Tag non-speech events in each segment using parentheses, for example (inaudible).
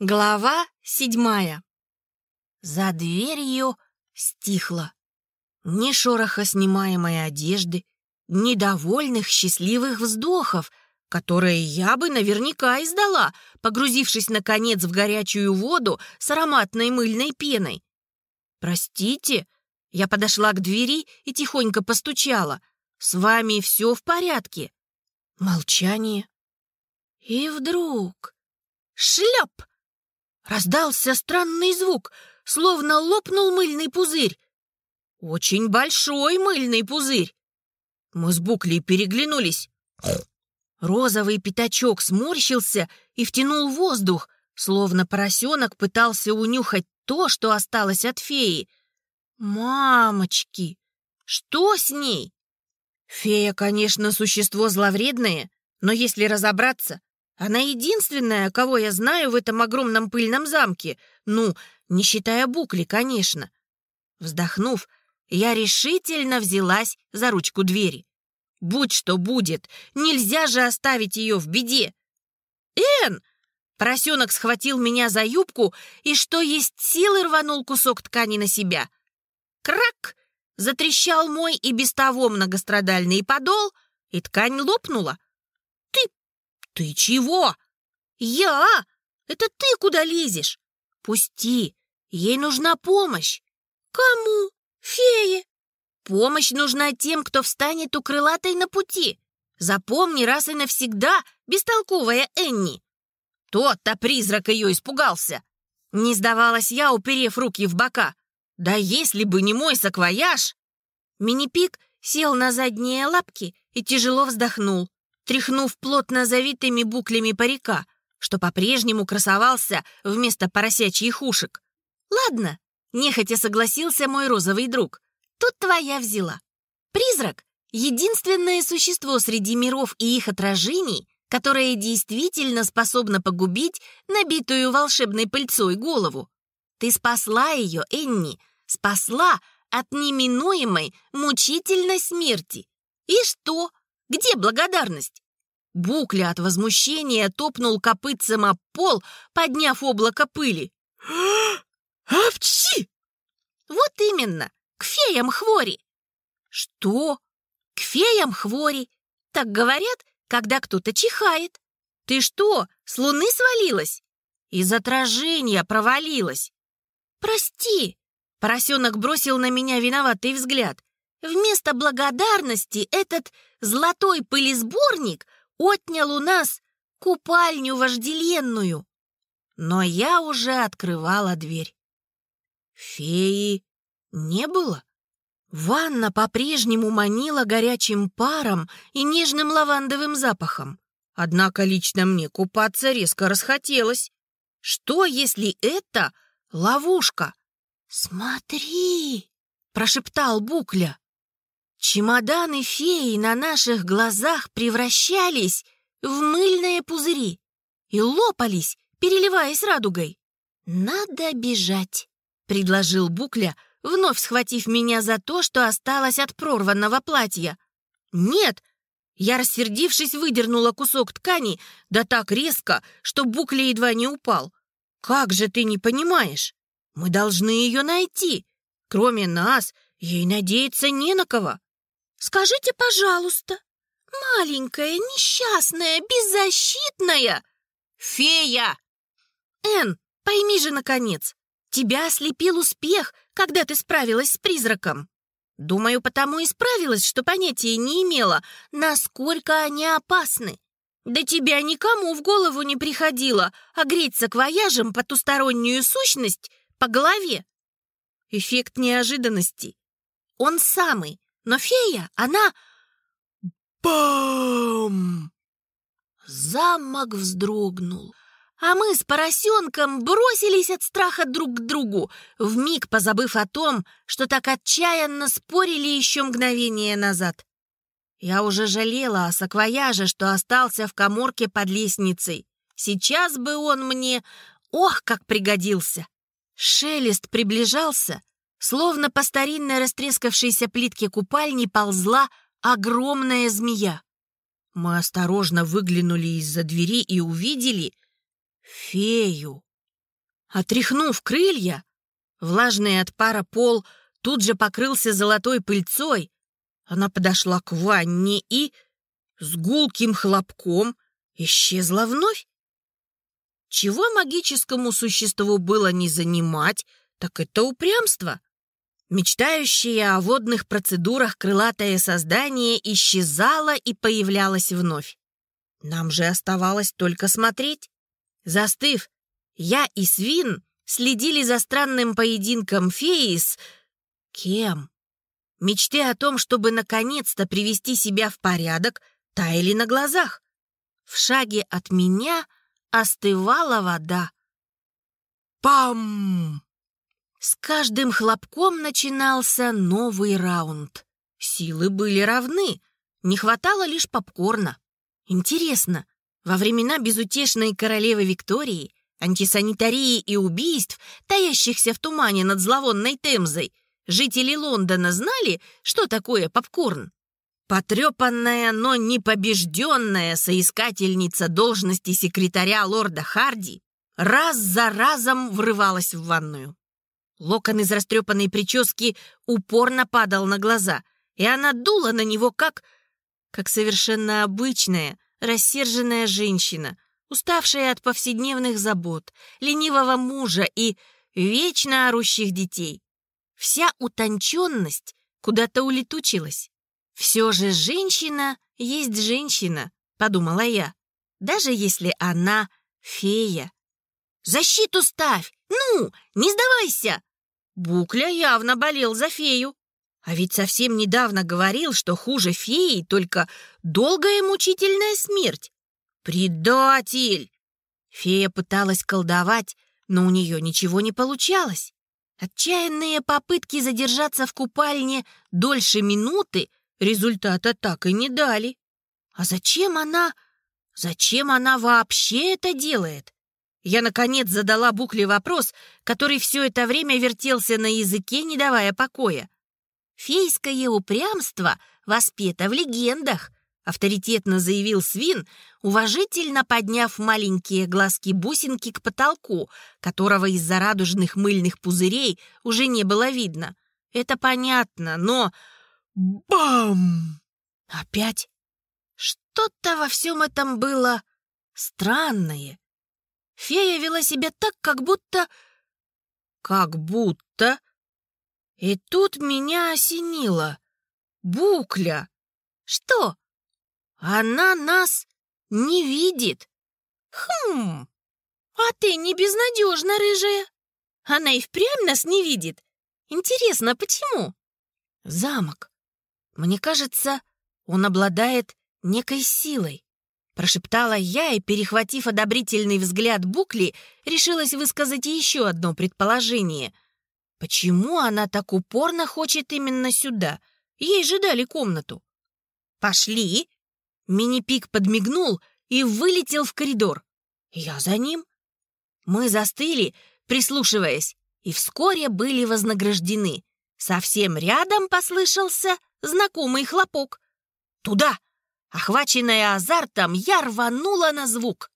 Глава седьмая. За дверью стихло. Ни шороха снимаемой одежды, ни довольных счастливых вздохов, которые я бы наверняка издала, погрузившись, наконец, в горячую воду с ароматной мыльной пеной. «Простите», я подошла к двери и тихонько постучала. «С вами все в порядке?» Молчание. И вдруг... Шлеп! Раздался странный звук, словно лопнул мыльный пузырь. Очень большой мыльный пузырь. Мы с Буклей переглянулись. Розовый пятачок сморщился и втянул воздух, словно поросенок пытался унюхать то, что осталось от феи. «Мамочки! Что с ней?» Фея, конечно, существо зловредное, но если разобраться, она единственная, кого я знаю в этом огромном пыльном замке. Ну, не считая букли, конечно. Вздохнув, я решительно взялась за ручку двери. Будь что будет, нельзя же оставить ее в беде. «Эн!» Поросенок схватил меня за юбку и, что есть силы, рванул кусок ткани на себя. Крак! Затрещал мой и без того многострадальный подол, и ткань лопнула. «Ты чего?» «Я? Это ты куда лезешь?» «Пусти, ей нужна помощь». «Кому? Фее?» «Помощь нужна тем, кто встанет у крылатой на пути. Запомни раз и навсегда, бестолковая Энни». Тот-то призрак ее испугался. Не сдавалась я, уперев руки в бока. Да если бы не мой саквояж! Мини-пик сел на задние лапки и тяжело вздохнул тряхнув плотно завитыми буклями парика, что по-прежнему красовался вместо поросячьих ушек. «Ладно», — нехотя согласился мой розовый друг, — «тут твоя взяла. Призрак — единственное существо среди миров и их отражений, которое действительно способно погубить набитую волшебной пыльцой голову. Ты спасла ее, Энни, спасла от неминуемой мучительной смерти. И что?» Где благодарность? Букля от возмущения топнул копытцем об пол, подняв облако пыли. (gasps) «Апчи!» «Вот именно, к феям хвори!» «Что? К феям хвори?» Так говорят, когда кто-то чихает. «Ты что, с луны свалилась?» «Из отражения провалилась». «Прости!» Поросенок бросил на меня виноватый взгляд. Вместо благодарности этот золотой пылесборник отнял у нас купальню вожделенную. Но я уже открывала дверь. Феи не было. Ванна по-прежнему манила горячим паром и нежным лавандовым запахом. Однако лично мне купаться резко расхотелось. Что, если это ловушка? «Смотри!» — прошептал Букля. Чемоданы феи на наших глазах превращались в мыльные пузыри и лопались, переливаясь радугой. «Надо бежать», — предложил Букля, вновь схватив меня за то, что осталось от прорванного платья. «Нет!» Я, рассердившись, выдернула кусок ткани, да так резко, что Букля едва не упал. «Как же ты не понимаешь? Мы должны ее найти. Кроме нас, ей надеяться не на кого». Скажите, пожалуйста, маленькая, несчастная, беззащитная фея! Эн, пойми же, наконец, тебя ослепил успех, когда ты справилась с призраком. Думаю, потому и справилась, что понятия не имела, насколько они опасны. Да тебя никому в голову не приходило огреть саквояжем потустороннюю сущность по голове. Эффект неожиданности. Он самый, но фея, она... Бам! Замок вздрогнул, а мы с поросенком бросились от страха друг к другу, вмиг позабыв о том, что так отчаянно спорили еще мгновение назад. Я уже жалела о саквояже, что остался в коморке под лестницей. Сейчас бы он мне, ох, как пригодился. Шелест приближался, Словно по старинной растрескавшейся плитке купальни ползла огромная змея. Мы осторожно выглянули из-за двери и увидели фею. Отряхнув крылья, влажный от пара пол тут же покрылся золотой пыльцой. Она подошла к ванне и с гулким хлопком исчезла вновь. Чего магическому существу было не занимать, так это упрямство. Мечтающее о водных процедурах крылатое создание исчезало и появлялось вновь. Нам же оставалось только смотреть. Застыв, я и Свин следили за странным поединком феи с... Кем? Мечты о том, чтобы наконец-то привести себя в порядок, таяли на глазах. В шаге от меня остывала вода. Пам! С каждым хлопком начинался новый раунд. Силы были равны, не хватало лишь попкорна. Интересно, во времена безутешной королевы Виктории, антисанитарии и убийств, таящихся в тумане над зловонной Темзой, жители Лондона знали, что такое попкорн? Потрепанная, но непобежденная соискательница должности секретаря лорда Харди раз за разом врывалась в ванную. Локон из растрепанной прически упорно падал на глаза, и она дула на него, как... как совершенно обычная, рассерженная женщина, уставшая от повседневных забот, ленивого мужа и вечно орущих детей. Вся утонченность куда-то улетучилась. «Все же женщина есть женщина», — подумала я, даже если она фея. «Защиту ставь! Ну, не сдавайся!» Букля явно болел за фею. А ведь совсем недавно говорил, что хуже феи только долгая мучительная смерть. «Предатель!» Фея пыталась колдовать, но у нее ничего не получалось. Отчаянные попытки задержаться в купальне дольше минуты результата так и не дали. А зачем она... Зачем она вообще это делает? Я, наконец, задала Букле вопрос, который все это время вертелся на языке, не давая покоя. «Фейское упрямство воспето в легендах», — авторитетно заявил Свин, уважительно подняв маленькие глазки-бусинки к потолку, которого из-за радужных мыльных пузырей уже не было видно. «Это понятно, но Бам! Опять? Что-то во всем этом было странное. Фея вела себя так, как будто... Как будто... И тут меня осенило. Букля! Что? Она нас не видит. Хм, а ты не безнадежна, рыжая. Она и впрямь нас не видит. Интересно, почему? Замок. «Мне кажется, он обладает некой силой», прошептала я и, перехватив одобрительный взгляд Букли, решилась высказать еще одно предположение. Почему она так упорно хочет именно сюда? Ей же дали комнату. «Пошли!» Мини-пик подмигнул и вылетел в коридор. Я за ним. Мы застыли, прислушиваясь, и вскоре были вознаграждены. Совсем рядом послышался знакомый хлопок. Туда, охваченная азартом, я рванула на звук.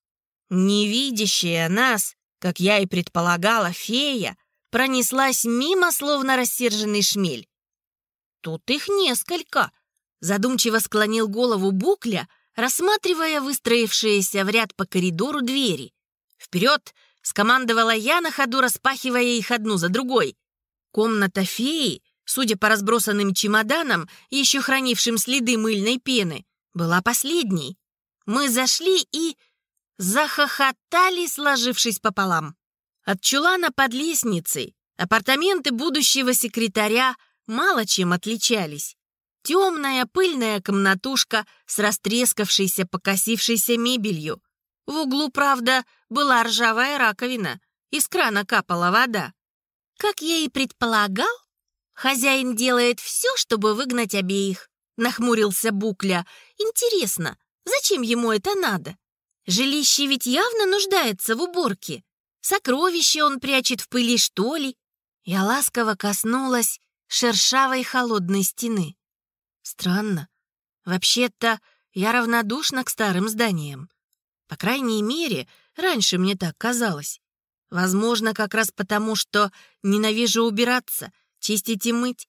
Невидящая нас, как я и предполагала, фея, пронеслась мимо, словно рассерженный шмель. Тут их несколько. Задумчиво склонил голову Букля, рассматривая выстроившиеся в ряд по коридору двери. «Вперед!» — скомандовала я на ходу, распахивая их одну за другой. Комната феи судя по разбросанным чемоданам, еще хранившим следы мыльной пены, была последней. Мы зашли и захохотали, сложившись пополам. От чулана под лестницей апартаменты будущего секретаря мало чем отличались. Темная пыльная комнатушка с растрескавшейся, покосившейся мебелью. В углу, правда, была ржавая раковина, из крана капала вода. Как я и предполагал, Хозяин делает все, чтобы выгнать обеих. Нахмурился Букля. Интересно, зачем ему это надо? Жилище ведь явно нуждается в уборке. Сокровище он прячет в пыли, что ли? Я ласково коснулась шершавой холодной стены. Странно. Вообще-то я равнодушна к старым зданиям. По крайней мере, раньше мне так казалось. Возможно, как раз потому, что ненавижу убираться, чистить и мыть.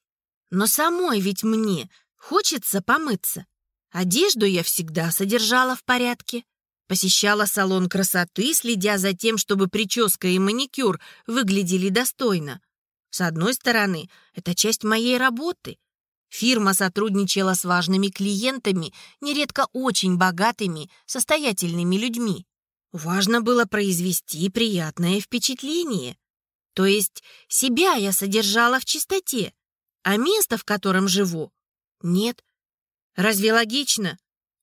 Но самой ведь мне хочется помыться. Одежду я всегда содержала в порядке. Посещала салон красоты, следя за тем, чтобы прическа и маникюр выглядели достойно. С одной стороны, это часть моей работы. Фирма сотрудничала с важными клиентами, нередко очень богатыми, состоятельными людьми. Важно было произвести приятное впечатление. То есть себя я содержала в чистоте, а место, в котором живу, нет. Разве логично?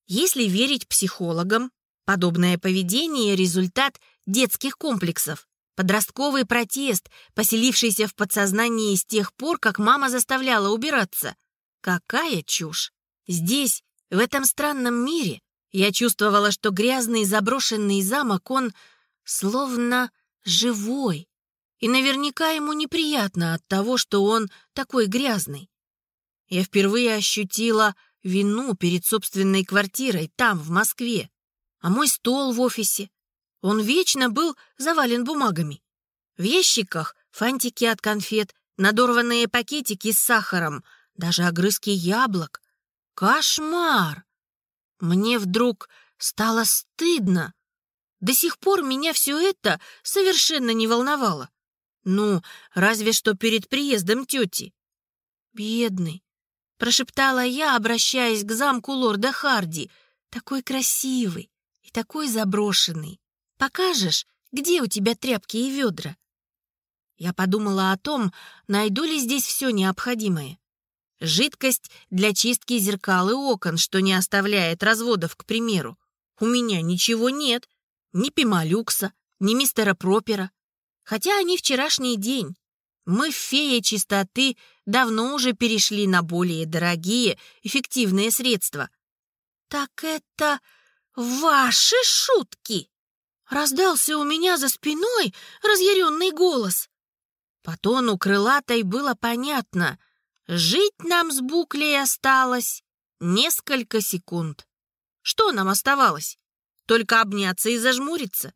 Если верить психологам, подобное поведение – результат детских комплексов, подростковый протест, поселившийся в подсознании с тех пор, как мама заставляла убираться. Какая чушь! Здесь, в этом странном мире, я чувствовала, что грязный заброшенный замок, он словно живой. И наверняка ему неприятно от того, что он такой грязный. Я впервые ощутила вину перед собственной квартирой там, в Москве. А мой стол в офисе, он вечно был завален бумагами. В ящиках фантики от конфет, надорванные пакетики с сахаром, даже огрызки яблок. Кошмар! Мне вдруг стало стыдно. До сих пор меня все это совершенно не волновало. Ну, разве что перед приездом тети. «Бедный», — прошептала я, обращаясь к замку лорда Харди, «такой красивый и такой заброшенный. Покажешь, где у тебя тряпки и ведра?» Я подумала о том, найду ли здесь все необходимое. Жидкость для чистки зеркал и окон, что не оставляет разводов, к примеру. У меня ничего нет. Ни Пималюкса, ни мистера Пропера. Хотя они вчерашний день. Мы в фее чистоты давно уже перешли на более дорогие, эффективные средства. «Так это ваши шутки!» Раздался у меня за спиной разъяренный голос. По тону крылатой было понятно. Жить нам с буклей осталось несколько секунд. Что нам оставалось? Только обняться и зажмуриться.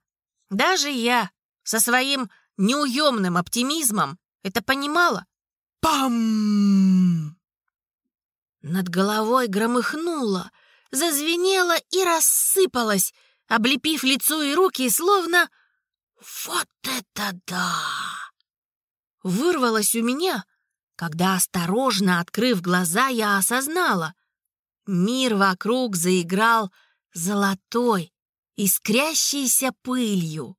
Даже я со своим неуемным оптимизмом это понимала. Пам! Над головой громыхнуло, зазвенело и рассыпалось, облепив лицо и руки, словно «Вот это да!» Вырвалось у меня, когда, осторожно открыв глаза, я осознала. Мир вокруг заиграл золотой, искрящейся пылью.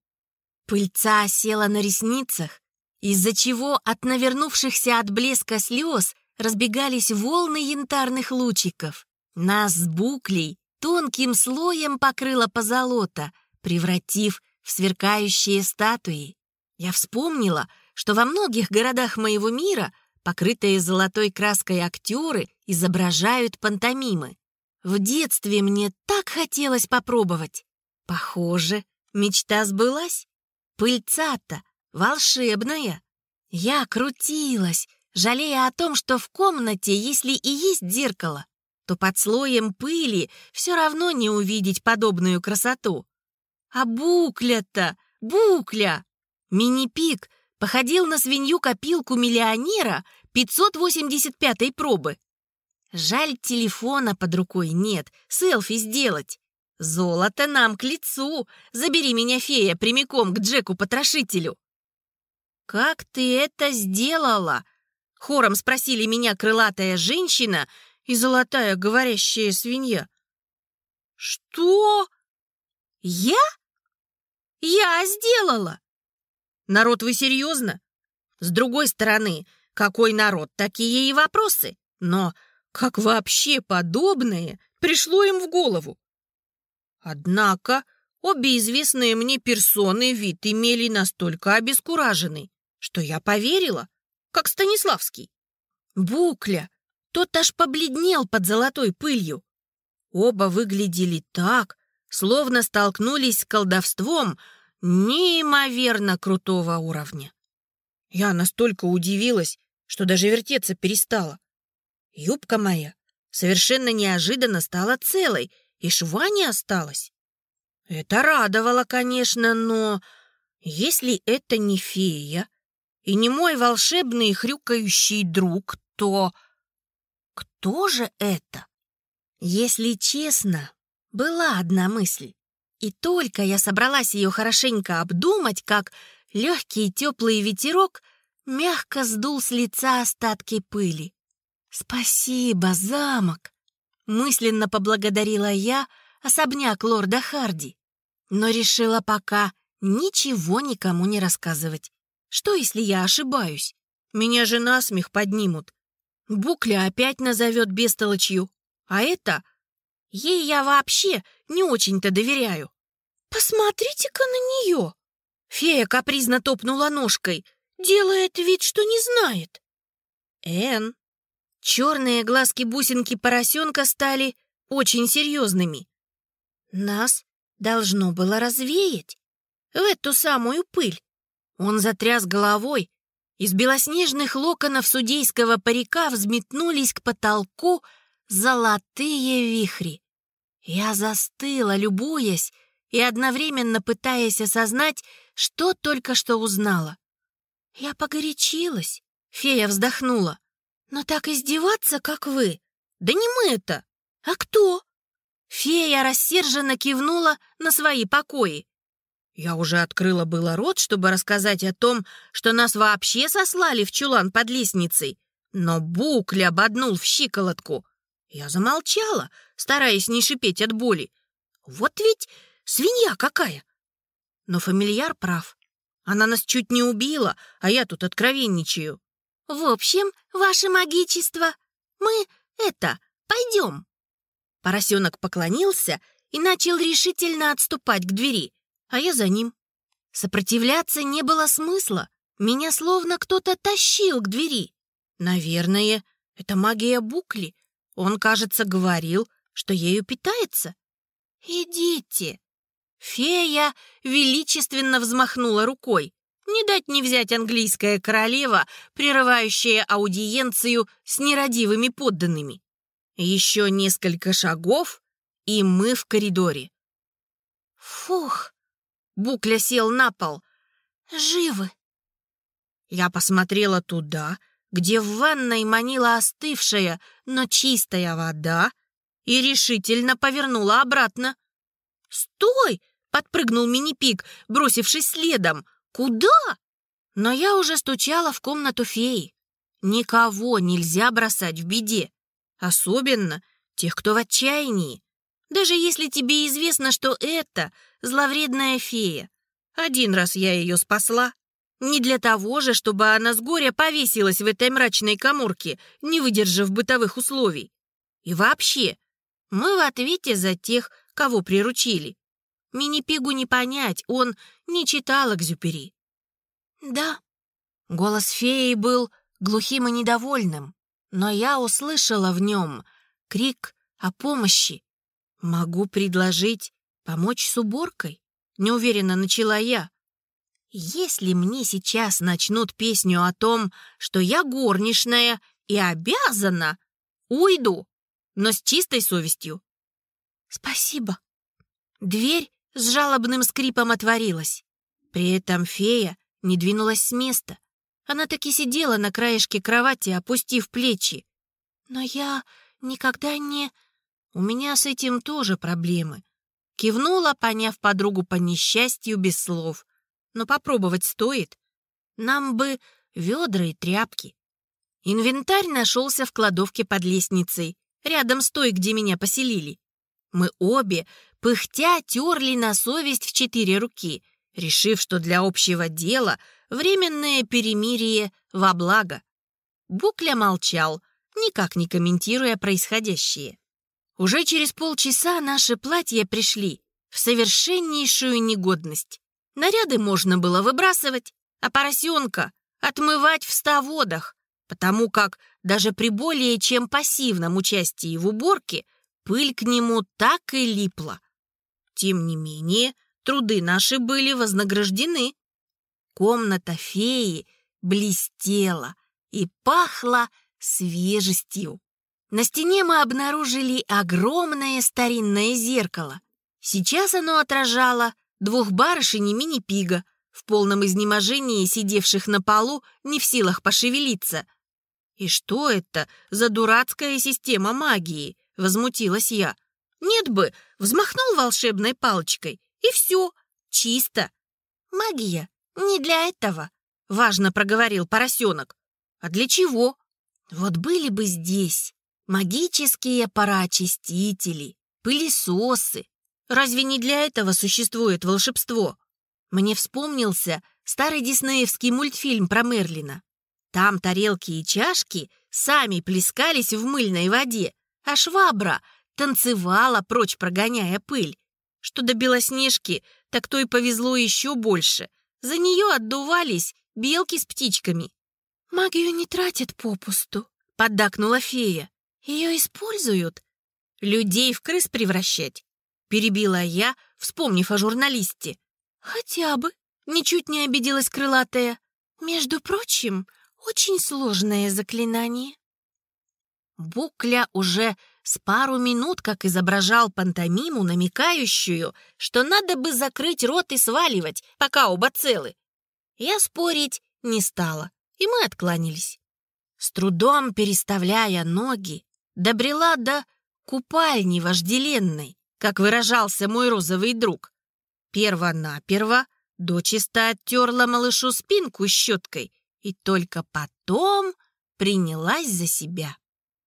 Пыльца села на ресницах, из-за чего от навернувшихся от блеска слез разбегались волны янтарных лучиков. Нас с буклей тонким слоем покрыла позолота, превратив в сверкающие статуи. Я вспомнила, что во многих городах моего мира Покрытые золотой краской актеры изображают пантомимы. В детстве мне так хотелось попробовать. Похоже, мечта сбылась. Пыльца-то волшебная. Я крутилась, жалея о том, что в комнате, если и есть зеркало, то под слоем пыли все равно не увидеть подобную красоту. А букля-то, букля! Мини-пик — походил на свинью-копилку миллионера 585-й пробы. Жаль, телефона под рукой нет, селфи сделать. Золото нам к лицу. Забери меня, фея, прямиком к Джеку-потрошителю. «Как ты это сделала?» Хором спросили меня крылатая женщина и золотая говорящая свинья. «Что? Я? Я сделала!» Народ, вы серьезно? С другой стороны, какой народ, такие и вопросы. Но как вообще подобное пришло им в голову? Однако обе известные мне персоны вид имели настолько обескураженный, что я поверила, как Станиславский. Букля, тот аж побледнел под золотой пылью. Оба выглядели так, словно столкнулись с колдовством, неимоверно крутого уровня. Я настолько удивилась, что даже вертеться перестала. Юбка моя совершенно неожиданно стала целой, и шва не осталась. Это радовало, конечно, но Если это не фея и не мой волшебный хрюкающий друг, то кто же это? Если честно, была одна мысль. И только я собралась ее хорошенько обдумать, как легкий теплый ветерок мягко сдул с лица остатки пыли. «Спасибо, замок!» — мысленно поблагодарила я особняк лорда Харди, но решила пока ничего никому не рассказывать. Что, если я ошибаюсь? Меня же насмех поднимут. Букля опять назовет бестолочью. А это... Ей я вообще не очень-то доверяю. Посмотрите-ка на нее. Фея капризно топнула ножкой. Делает вид, что не знает. Эн. Черные глазки-бусинки поросенка стали очень серьезными. Нас должно было развеять в эту самую пыль. Он затряс головой. Из белоснежных локонов судейского парика взметнулись к потолку золотые вихри. Я застыла, любуясь и одновременно пытаясь осознать, что только что узнала. Я погорячилась, фея вздохнула. Но так издеваться, как вы? Да не мы это. А кто? Фея рассерженно кивнула на свои покои. Я уже открыла было рот, чтобы рассказать о том, что нас вообще сослали в чулан под лестницей, но Букля ободнул в щиколотку. Я замолчала, стараясь не шипеть от боли. Вот ведь свинья какая! Но фамильяр прав. Она нас чуть не убила, а я тут откровенничаю. В общем, ваше магичество, мы это, пойдем. Поросенок поклонился и начал решительно отступать к двери а я за ним. Сопротивляться не было смысла. Меня словно кто-то тащил к двери. Наверное, это магия Букли. Он, кажется, говорил, что ею питается. «Идите!» Фея величественно взмахнула рукой. Не дать не взять английская королева, прерывающая аудиенцию с нерадивыми подданными. Еще несколько шагов, и мы в коридоре. Фух! Букля сел на пол. «Живы!» Я посмотрела туда, где в ванной манила остывшая, но чистая вода, и решительно повернула обратно. «Стой!» — подпрыгнул мини-пик, бросившись следом. «Куда?» Но я уже стучала в комнату феи. Никого нельзя бросать в беде, особенно тех, кто в отчаянии. Даже если тебе известно, что это зловредная фея. Один раз я ее спасла. Не для того же, чтобы она с горя повесилась в этой мрачной коморке, не выдержав бытовых условий. И вообще, мы в ответе за тех, кого приручили. Мини-пигу не понять, он не читал Экзюпери. «Да». Голос феи был глухим и недовольным, но я услышала в нем крик о помощи. «Могу предложить помочь с уборкой?» — неуверенно начала я. «Если мне сейчас начнут песню о том, что я горничная и обязана, уйду, но с чистой совестью». «Спасибо». Дверь с жалобным скрипом отворилась. При этом фея не двинулась с места. Она таки сидела на краешке кровати, опустив плечи. «Но я никогда не...» У меня с этим тоже проблемы. Кивнула, поняв подругу по несчастью без слов. Но попробовать стоит. Нам бы ведра и тряпки. Инвентарь нашелся в кладовке под лестницей, рядом с той, где меня поселили. Мы обе, пыхтя, терли на совесть в четыре руки, решив, что для общего дела временное перемирие во благо. Букля молчал, никак не комментируя происходящее. Уже через полчаса наши платья пришли в совершеннейшую негодность. Наряды можно было выбрасывать, а поросенка отмывать в ста водах, потому как даже при более чем пассивном участии в уборке пыль к нему так и липла. Тем не менее, труды наши были вознаграждены. Комната феи блестела и пахла свежестью. На стене мы обнаружили огромное старинное зеркало. Сейчас оно отражало двух барышень и мини-пига, в полном изнеможении сидевших на полу, не в силах пошевелиться. «И что это за дурацкая система магии?» — возмутилась я. «Нет бы, взмахнул волшебной палочкой, и все, чисто». «Магия не для этого», — важно проговорил поросенок. «А для чего?» «Вот были бы здесь магические пароочистители, пылесосы. Разве не для этого существует волшебство?» Мне вспомнился старый диснеевский мультфильм про Мерлина. Там тарелки и чашки сами плескались в мыльной воде, а швабра танцевала, прочь прогоняя пыль. Что до Белоснежки, так то и повезло еще больше. За нее отдувались белки с птичками. «Магию не тратят попусту», — поддакнула фея. «Ее используют. Людей в крыс превращать», — перебила я, вспомнив о журналисте. «Хотя бы», — ничуть не обиделась крылатая. «Между прочим, очень сложное заклинание». Букля уже с пару минут как изображал пантомиму, намекающую, что надо бы закрыть рот и сваливать, пока оба целы. Я спорить не стала, и мы откланялись. С трудом переставляя ноги, добрела до купальни вожделенной, как выражался мой розовый друг. Перво-наперво дочисто оттерла малышу спинку щеткой и только потом принялась за себя.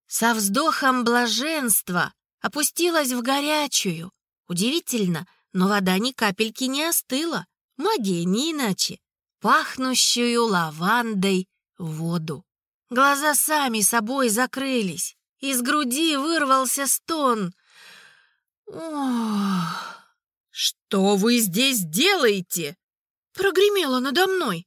Со вздохом блаженства опустилась в горячую. Удивительно, но вода ни капельки не остыла. Магия не иначе. Пахнущую лавандой воду. Глаза сами собой закрылись. Из груди вырвался стон. Ох... «Что вы здесь делаете?» Прогремело надо мной.